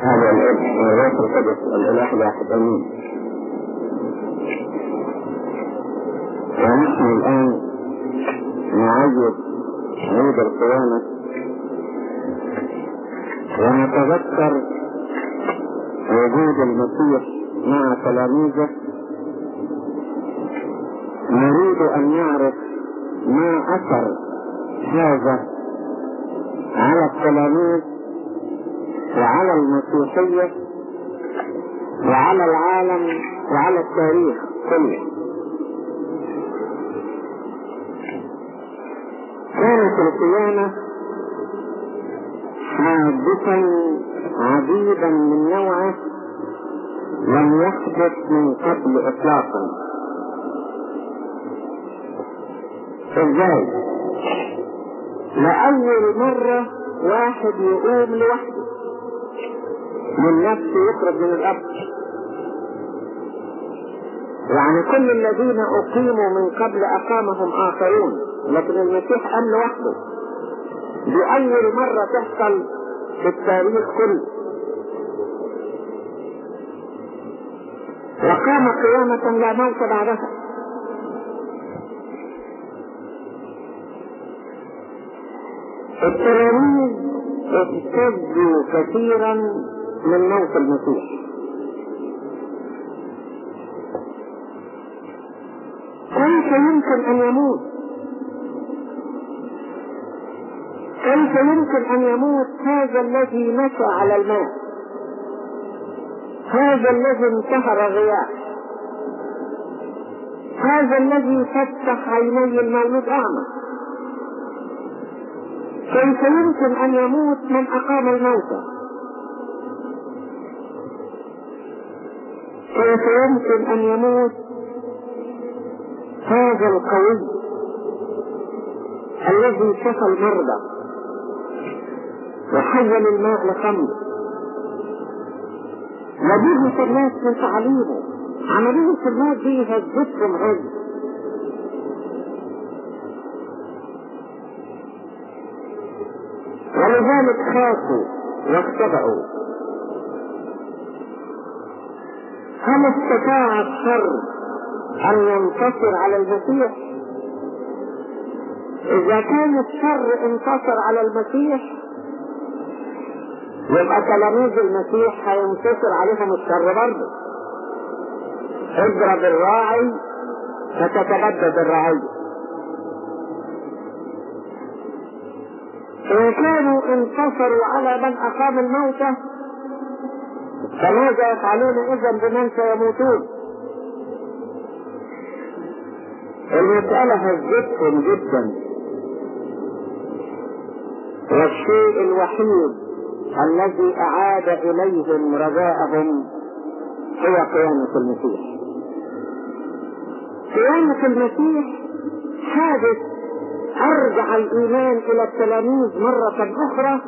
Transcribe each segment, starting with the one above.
هذا الابن والروح القدس الاله الواحد امين ونحن الآن نعيد عيد القيامة ونتذكر وجود المسيح مع تلاميذه. نريد أن نعرف ما أثر هذا على التلاميذ وعلى المسيحية وعلى العالم وعلى التاريخ كله. كانت القيامة حادثا عديدا من نوعه لم يحدث من قبل اطلاقا. إزاي؟ لأول مرة واحد يقوم لوحده من نفسه يخرج من الأرض. يعني كل الذين أقيموا من قبل أقامهم آخرون لكن المسيح قام لوحده. دي أول مرة تحصل في التاريخ كله. وقام قيامة لا موت بعدها. التلاميذ اهتزوا كثيرا من موت المسيح. كيف يمكن أن يموت؟ كيف يمكن أن يموت هذا الذي مشى على الماء هذا الذي انتهر غياه هذا الذي فتح عيني المولود أعمى. كيف يمكن أن يموت من أقام الموتى؟ كيف يمكن أن يموت هذا القوي الذي شفى المرضى وحول الماء لخمر ودهس الناس من تعليمه. عملية الموت دي هزتهم هز ولذلك خافوا واختبأوا هل استطاع الشر أن ينتصر على المسيح؟ إذا كان الشر انتصر على المسيح يبقى تلاميذ المسيح هينتصر عليهم الشر برضه اضرب الراعي فتتبدد الرعية إن كانوا انتصروا على من أقام الموتى فماذا يفعلون إذا بمن سيموتون؟ المسألة هزتهم جدا والشيء الوحيد الذي أعاد إليهم رجاءهم هو قيامة المسيح قيامة المسيح حادث أرجع الإيمان إلى التلاميذ مرة أخرى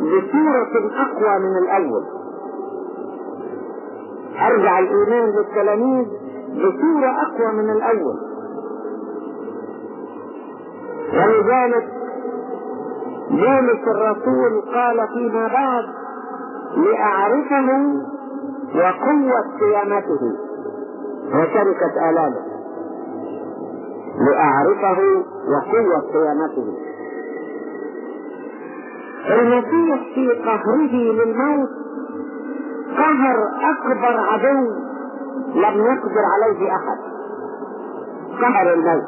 بصورة أقوى من الأول أرجع الإيمان للتلاميذ بصورة أقوى من الأول. ولذلك بولس الرسول قال فيما بعد لأعرفه وقوة قيامته. وشركة آلامه لأعرفه وقوة قيامته. المسيح في قهره للموت قهر أكبر عدو لم يقدر عليه أحد. قهر الموت.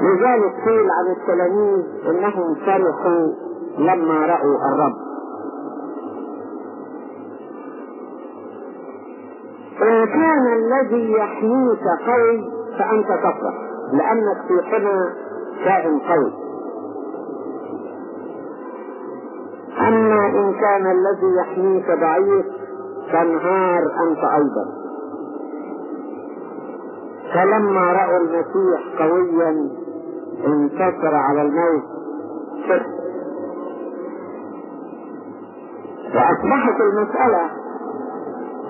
لذلك قيل عن التلاميذ انهم فرحوا لما رأوا الرب. إن كان الذي يحميك قوي فأنت تفرح لأنك في حمى كائن قوي. أما إن كان الذي يحميك ضعيف تنهار أنت أيضا. فلما رأوا المسيح قويا انتصر على الموت. فرح وأصبحت المسألة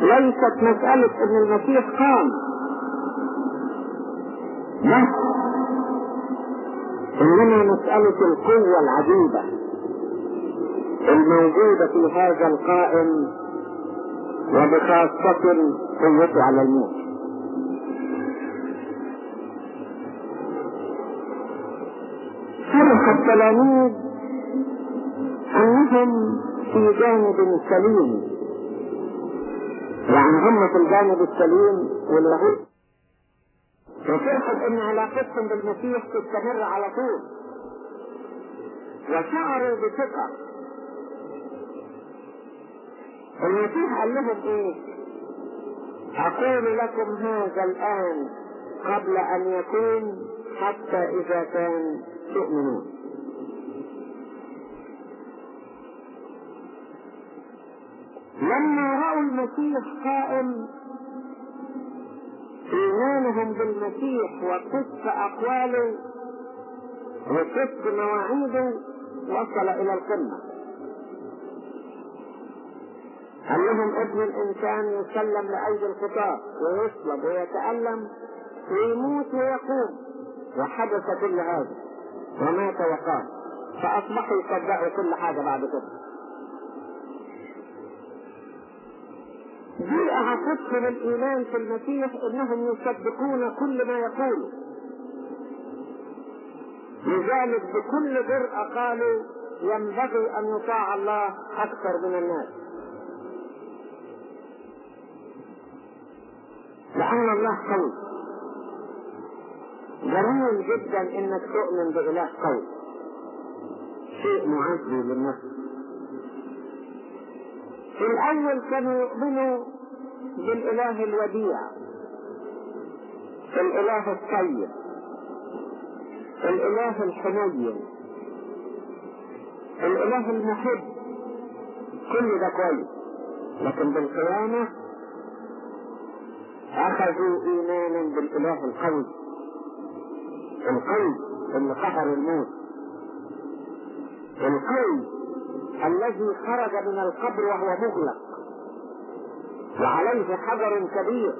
ليست مسألة أن المسيح قام. لا. إنما مسألة القوة العجيبة. الموجودة في هذا القائم وبخاصة قوته على الموت. فرح التلاميذ أنهم في جانب سليم يعني هم في الجانب السليم واليهود وفرحوا إن علاقتهم بالمسيح تستمر على طول؟ وشعروا بثقة. المسيح قال لهم إيه؟ أقول لكم هذا الآن قبل أن يكون حتى إذا كان تؤمنون. لما رأوا المسيح قائم إيمانهم بالمسيح وصدق أقواله وصدق مواعيده وصل إلى القمة. لهم ابن الإنسان يسلم لأيدي الخطاة ويصلب ويتألم؟ ويموت ويقوم. وحدث كل هذا ومات وقام. فأصبحوا يصدقوا كل حاجة بعد كده. دي أعطتهم الإيمان في المسيح إنهم يصدقون كل ما يقوله لذلك بكل جرأة قالوا ينبغي أن يطاع الله أكثر من الناس. الله قوي. جميل جدا إنك تؤمن بإله قوي. شيء معزي للنفس. في الأول كانوا يؤمنوا بالإله الوديع الإله الطيب الإله الحنين الإله المحب. كل ده كويس. لكن بالقيامة أخذوا إيمانا بالإله القوي القوي اللي قهر الموت. القوي الذي خرج من القبر وهو مغلق. وعليه حجر كبير.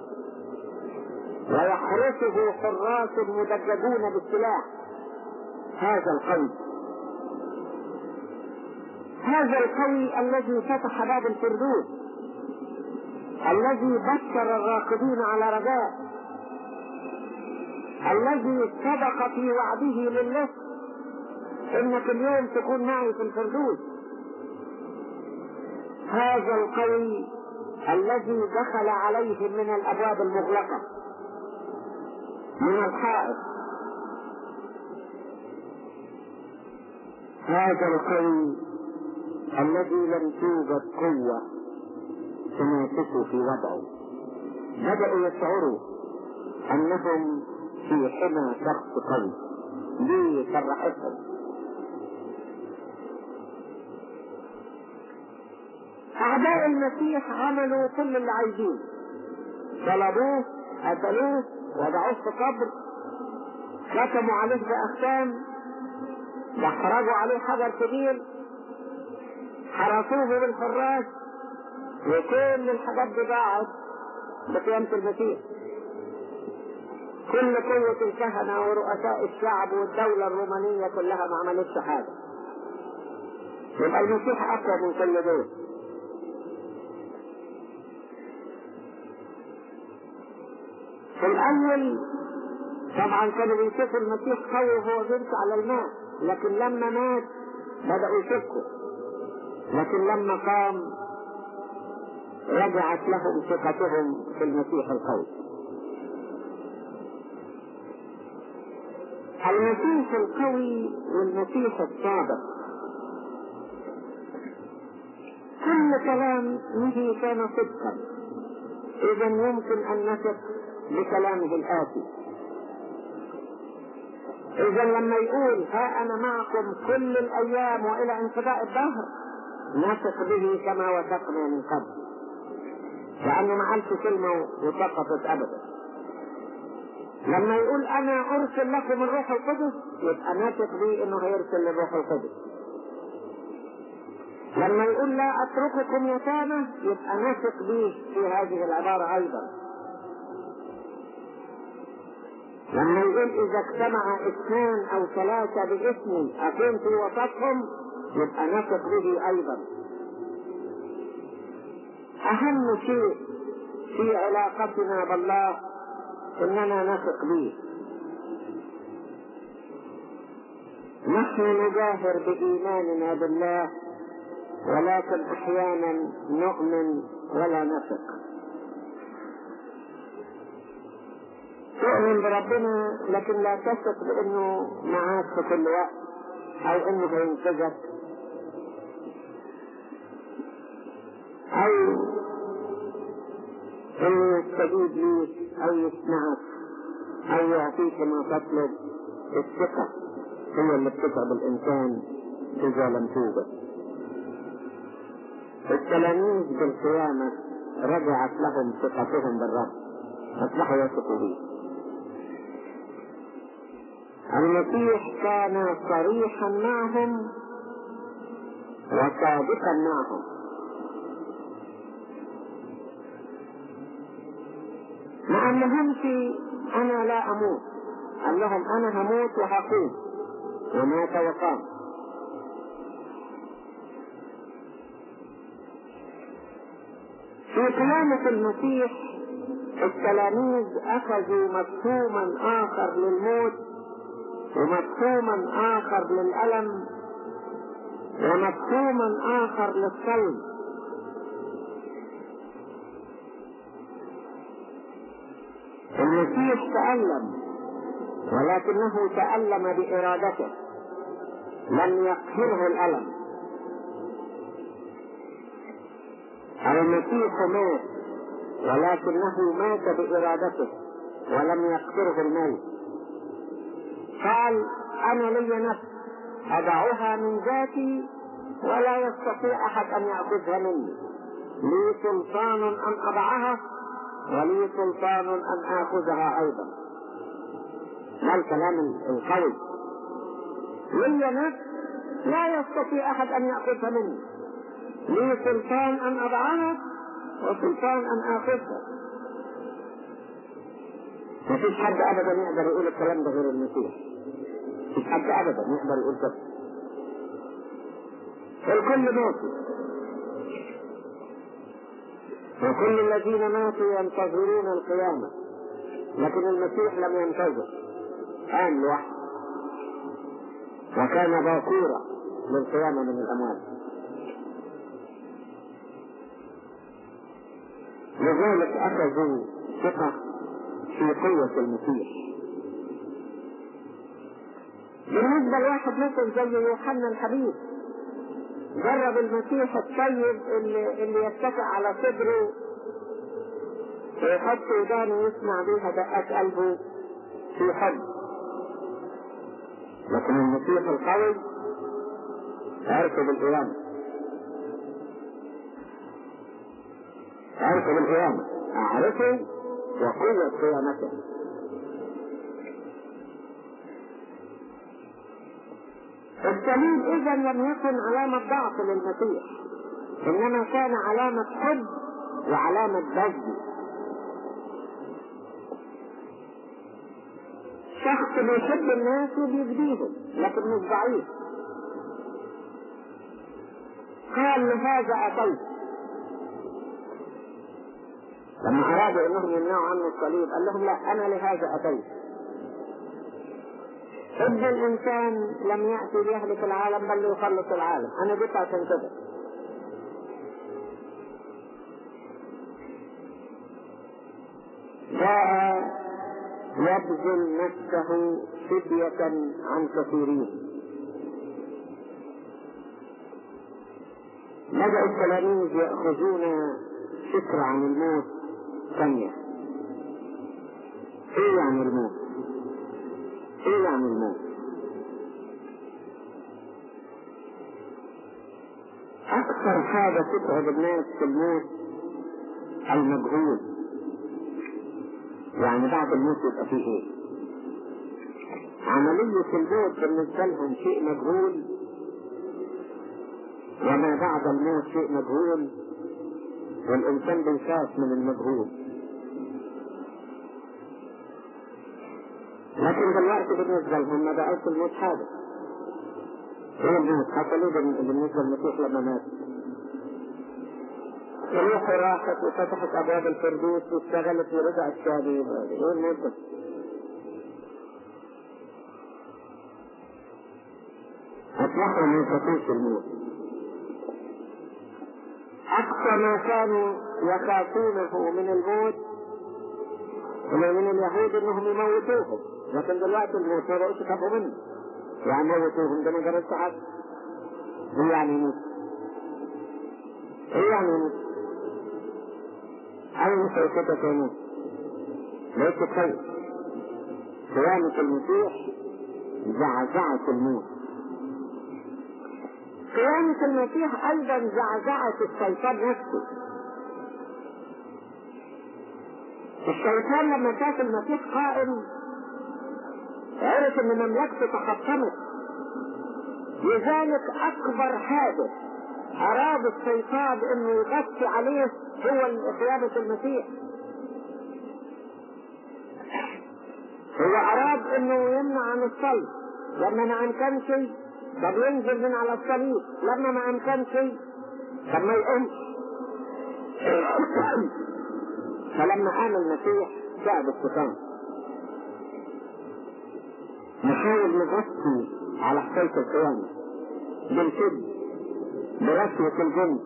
ويحرسه حراس مدججون بالسلاح. هذا القوي هذا القوي الذي فتح باب الفردوس. الذي بشر الراقدين على رجاء. الذي صدق في وعده لله. انك اليوم تكون معي في الفردوس. هذا القوي الذي دخل عليهم من الأبواب المغلقة. من الحائط. هذا القوي الذي لم توجد قوة. تنافسه في وضعه. بدأوا يشعروا أنهم في حمى شخص قوي. دي فرحتهم أعداء المسيح عملوا كل اللي عايزين. طلبوه قتلوه وضعوه في قبر. ختموا عليه بأختام دحرجوا عليه حجر كبير. حرسوه بالحراس وكل الحاجات دي ضاعت بقيامة المسيح. كل قوة الكهنة ورؤساء الشعب والدولة الرومانية كلها ما عملتش حاجة. يبقى المسيح أقوى من كل دول. في الأول طبعا كانوا بيشوفوا المسيح قوي وهو بيمشي على الماء لكن لما مات بدأوا يشكوا. لكن لما قام رجعت لهم ثقتهم في المسيح القوي المسيح القوي والمسيح الصادق. كل كلام به كان صدقا. اذا يمكن أن نثق بكلامه الآتي. إذا لما يقول ها أنا معكم كل الأيام وإلى انقضاء الدهر نثق به كما وثقنا من قبل. لأنه ما قالش كلمة وسقطت أبدا. لما يقول أنا أرسل لكم الروح القدس يبقى نثق به إنه هيرسل الروح القدس. لما يقول لا أترككم يتامى يبقى نثق به في هذه العبارة أيضا. لما يقول إذا اجتمع اثنان أو ثلاثة باسمي أكون في وسطهم يبقى نثق به أيضا. أهم شيء في علاقتنا بالله إننا نثق به. نحن نجاهر بإيماننا بالله ولكن أحيانا نؤمن ولا نثق. تؤمن بربنا لكن لا تثق بأنه معاك في كل وقت أو أنه هينقذك أو يستجيب ليك أو يسمعك أو يعطيك ما تطلب. الثقة هي اللي بتتعب الإنسان إذا لم توجد التلاميذ بالقيامة رجعت لهم ثقتهم بالرب. أصبحوا يثقوا به المسيح كان صريحا معهم وصادقا معهم. قال لهمش أنا لا أموت. قال لهم أنا هموت وهقوم. ومات وقام في قيامة المسيح التلاميذ أخذوا مفهوما آخر للموت ومفهوما آخر للألم ومفهوما آخر للصلب. المسيح تألم ولكنه تألم بإرادته لم يقهره الألم. المسيح مات ولكنه مات بإرادته ولم يقدره الموت. قال أنا لي نفس اضعها من ذاتي ولا يستطيع أحد أن ياخذها مني. لي سلطان أن أضعها ولي سلطان أن آخذها أيضا. ما الكلام القوي؟ لي لا يستطيع أحد أن ياخذها مني لي سلطان أن اضعها وسلطان أن اخذها ما فيش حد ابدا يقدر يقول الكلام ده غير المسيح. مفيش حد ابدا يقدر يقول كده. الكل ماتوا وكل الذين ماتوا ينتظرون القيامة. لكن المسيح لم ينتظر. قام لوحده وكان باكورا للقيامة من الأموات لذلك أخذوا ثقة في قوة المسيح. بالنسبة لواحد مثل زي يوحنا الحبيب. جرب المسيح الطيب اللي, اللي يتكئ على صدره ويحط ودانه يسمع بيها دقات قلبه في حب. لكن المسيح القوي عرفه بالقيامة. عرفه بالقيامة. أعرفه وقوة قيامته. السليم إذا لم يكن علامة ضعف للمسيح إنما كان علامة حب وعلامة بذل. شخص بيحب الناس وبيجديهم لكن مش ضعيف. قال لهذا أتيت لما أرادوا أنهم يمنعوا عنه الصليب قال لهم لا أنا لهذا أتيت ابن الإنسان لم يأتي ليهلك العالم بل ليخلص العالم. أنا جيت عشان كده. جاء يبذل نفسه فدية عن كثيرين. بدأ التلاميذ يأخذون فكرة عن الموت؟ ثانية. إيه يعني الموت؟ إيه يعني الموت أكثر حاجة تتعب الناس في الموت المجهول. يعني بعد الموت يبقى فيه إيه؟ عملية الموت بالنسبة لهم شيء مجهول. وما بعد الموت شيء مجهول. والإنسان بيخاف من المجهول. لكن دلوقتي بالنسبة لهم ما بقاش الموت حاجة هو الموت حصل إيه بالنسبة للمسيح لما مات؟ روحه راحت وفتحت أبواب الفردوس واشتغلت ورجعت تاني إيه الموت أصبحوا من خطوط الموت. أقصى ما كانوا يخافونه من الموت من اليهود إنهم يموتوهم. لكن دلوقتي ما بقوش يخافوا منه موتوهم ده ما جربش حاجة إيه يعني يموت؟ إيه يعني يموت؟ أنا مش هيكتك يموت ليس خير قيامة المسيح زعزعت الموت قيامة المسيح أيضا زعزعت الشيطان نفسه الشيطان لما شاف المسيح قائم عرف ان مملكته تحطمت لذلك أكبر حادث أراد الشيطان انه يغطي عليه هو قيامة المسيح. هو أراد انه يمنع عن الصلب. لما ما امكنش طب ينزل من على الصليب. لما ما امكنش طب ما يقومش فلما قام المسيح تعب الشيطان نحاول نغطي على حكاية القيامة. بالكذب برشوة الجن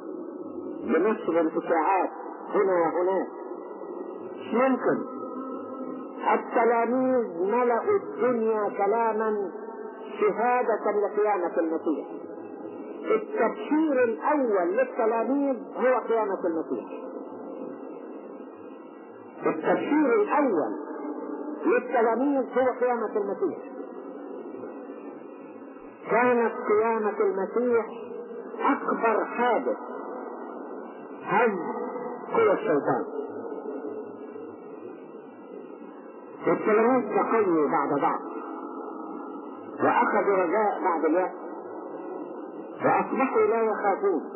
بنشر الاشاعات هنا وهناك. مش ممكن التلاميذ ملأوا الدنيا كلاما شهادة لقيامة المسيح. التبشير الأول للتلاميذ هو قيامة المسيح. التبشير الأول للتلاميذ هو قيامة المسيح. كانت قيامة المسيح أكبر حادث هز قوى الشيطان. التلاميذ تقووا بعد بعض وأخذوا رجاء بعد الوقت وأصبحوا لا يخافون.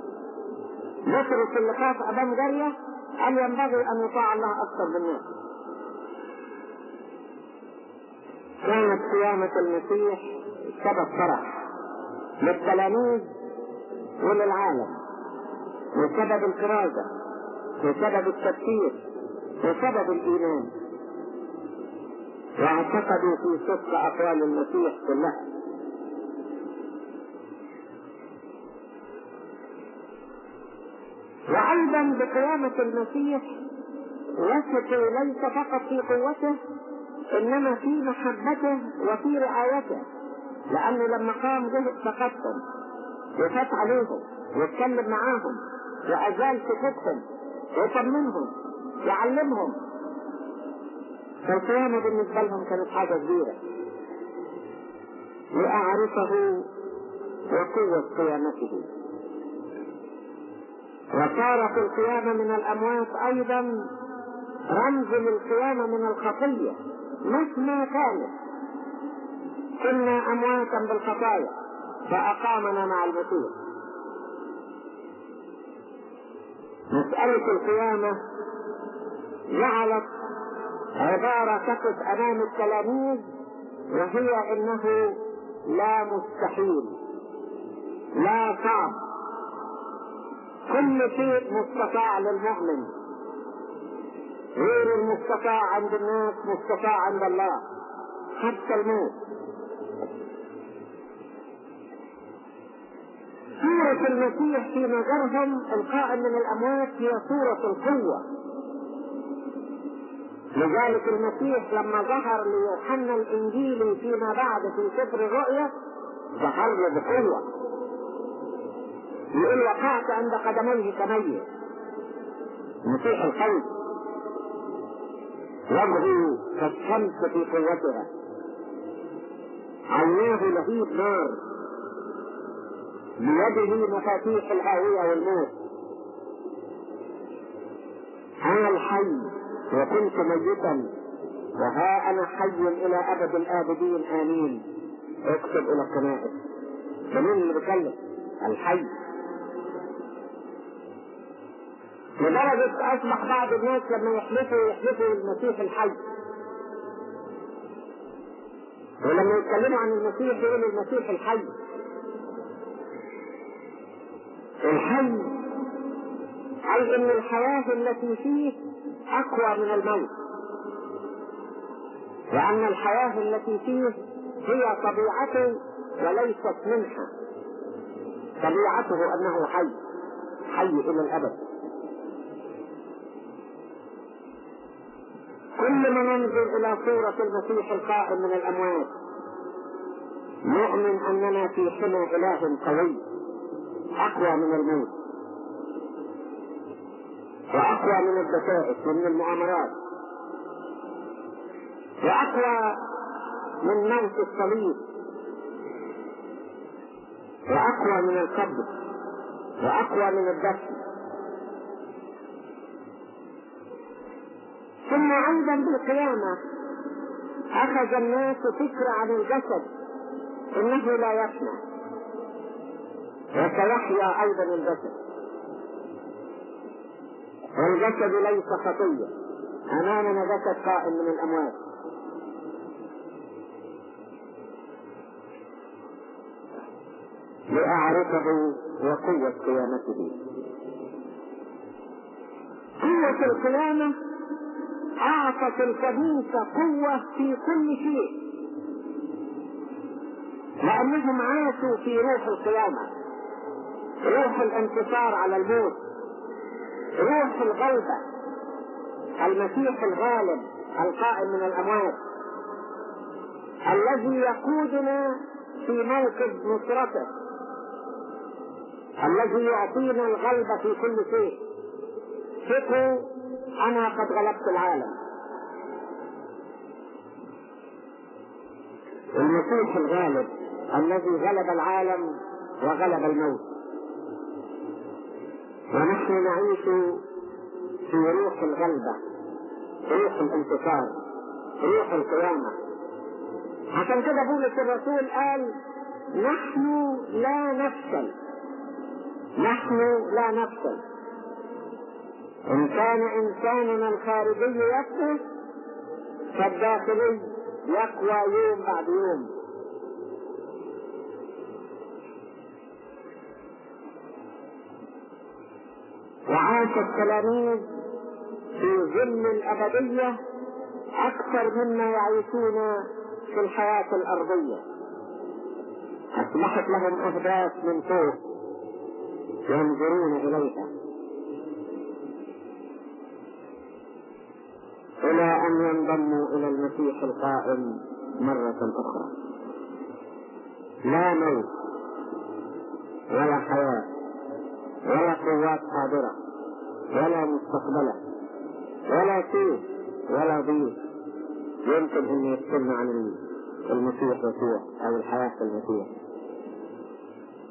بطرس اللي خاف أمام جارية قال ينبغي أن يطاع الله أكثر من الناس كانت قيامة المسيح سبب فرح. للتلاميذ وللعالم وسبب الكرازة وسبب التفكير وسبب الإيمان. واعتقدوا في صدق أقوال المسيح كلها وأيضا بقيامة المسيح وثقوا ليس فقط في قوته إنما في محبته وفي رعايته. لأنه لما قام به فقدهم وفات عليهم واتكلم معاهم وأزال سكوتهم ويطمنهم يعلمهم فالقيامة بالنسبة لهم كانت حاجة كبيرة. لأعرفه وقوة قيامته. وصارت القيامة من الأموات أيضا رمز للقيامة من الخطية مهما كانت. كنا أمواتا بالخطايا فأقامنا مع المسيح. مسألة القيامة جعلت عبارة تقف أمام التلاميذ وهي إنه لا مستحيل لا صعب. كل شيء مستطاع للمؤمن. غير المستطاع عند الناس مستطاع عند الله. حتى الموت. صورة المسيح في نظرهم القائم من الأموات هي صورة القوة. لذلك المسيح لما ظهر ليوحنا الإنجيلي فيما بعد في سفر الرؤيا ظهر له بقوة. يقول وقعت عند قدميه كميت. مسيح القلب. وجهه كالشمس في قوتها. عيناه لهيب نار. بيده مفاتيح الهاوية والموت. أنا الحي وكنت ميتا وها أنا حي إلى أبد الآبدين آمين. اكتب إلى الكنائس فمين اللي بيتكلم؟ الحي. لدرجة أصبح بعض الناس لما يحلفوا يحلفوا المسيح الحي. ولما يتكلموا عن المسيح يقولوا المسيح الحي. الحي أي أن الحياة التي فيه أقوى من الموت. لأن الحياة التي فيه هي طبيعته وليست منحة طبيعته أنه حي حي إلى الأبد. كل ما ننظر إلى صورة المسيح القائم من الأموات نؤمن أننا في حمى إله قوي. أقوى من الموت. وأقوى من الدسائس ومن المؤامرات وأقوى من موت الصليب. وأقوى من القبض وأقوى من الدفن. ثم أيضا بالقيامة أخذ الناس فكرة عن الجسد إنه لا يفنى وسيحيا أيضا الجسد. والجسد ليس خطية أمامنا جسد قائم من الأموات لأعرفه وقوة قيامته. قوة القيامة أعطت الكنيسة قوة في كل شيء. لأنهم عاشوا في روح القيامة. روح الانتصار على الموت. روح الغلبة. المسيح الغالب القائم من الأموات. الذي يقودنا في موكب نصرته الذي يعطينا الغلبة في كل شيء. ثقوا أنا قد غلبت العالم. المسيح الغالب الذي غلب العالم وغلب الموت. ونحن نعيش في روح الغلبة روح الانتصار روح القيامة. عشان كده بولس الرسول قال نحن لا نفشل نحن لا نفشل. إن كان إنساننا الخارجي يفشل فالداخلي يقوى يوم بعد يوم. وعاش التلاميذ في ظل الأبدية أكثر مما يعيشون في الحياة الأرضية. أصبحت لهم أهداف من فوق ينظرون إليها. إلى أن ينضموا إلى المسيح القائم مرة أخرى. لا موت ولا حياة ولا قوات حاضرة ولا مستقبلة ولا شيء ولا ضيف يمكن أن يتكلم عن المسيح يسوع أو الحياة في المسيح.